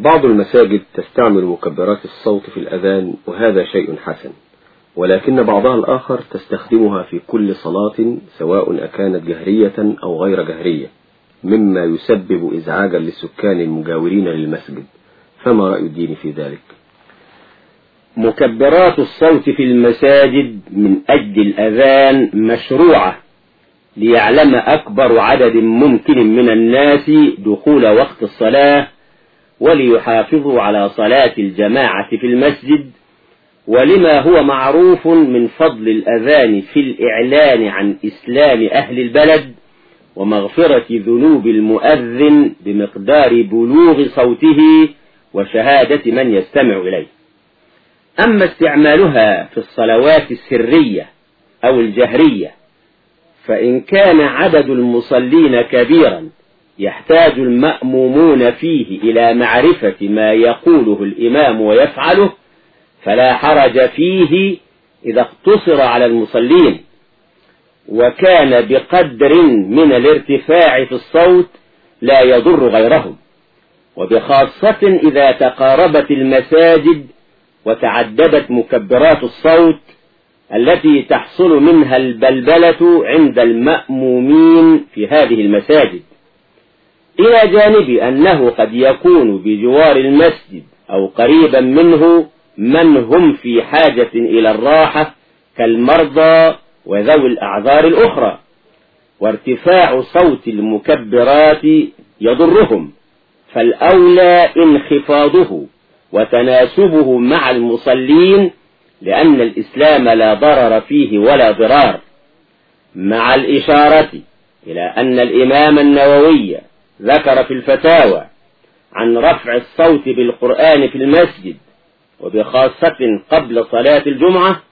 بعض المساجد تستعمل مكبرات الصوت في الأذان وهذا شيء حسن. ولكن بعضها الآخر تستخدمها في كل صلاة سواء أكانت جهرية أو غير جهرية مما يسبب إزعاجا للسكان المجاورين للمسجد. فما رأي الدين في ذلك؟ مكبرات الصوت في المساجد من أجل الأذان مشروعة ليعلم أكبر عدد ممكن من الناس دخول وقت الصلاة وليحافظوا على صلاة الجماعة في المسجد ولما هو معروف من فضل الأذان في الإعلان عن إسلام أهل البلد ومغفرة ذنوب المؤذن بمقدار بلوغ صوته وشهادة من يستمع إليه. أما استعمالها في الصلوات السرية أو الجهرية فإن كان عدد المصلين كبيرا يحتاج المأمومون فيه إلى معرفة ما يقوله الإمام ويفعله فلا حرج فيه إذا اقتصر على المصلين. وكان بقدر من الارتفاع في الصوت لا يضر غيرهم. وبخاصة إذا تقاربت المساجد وتعددت مكبرات الصوت التي تحصل منها البلبلة عند المأمومين في هذه المساجد. إلى جانب أنه قد يكون بجوار المسجد أو قريبا منه من هم في حاجة إلى الراحة كالمرضى وذوي الأعذار الأخرى وارتفاع صوت المكبرات يضرهم فالأولى انخفاضه وتناسبه مع المصلين لأن الإسلام لا ضرر فيه ولا ضرار. مع الإشارة إلى أن الإمام النووي ذكر في الفتاوى عن رفع الصوت بالقرآن في المسجد وبخاصة قبل صلاة الجمعة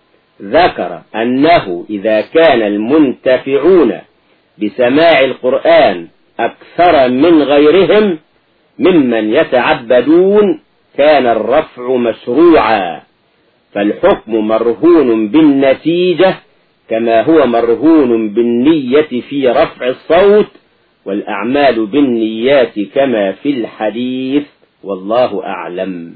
ذكر أنه إذا كان المنتفعون بسماع القرآن أكثر من غيرهم ممن يتعبدون كان الرفع مشروعا فالحكم مرهون بالنتيجة كما هو مرهون بالنية في رفع الصوت والأعمال بالنيات كما في الحديث والله أعلم.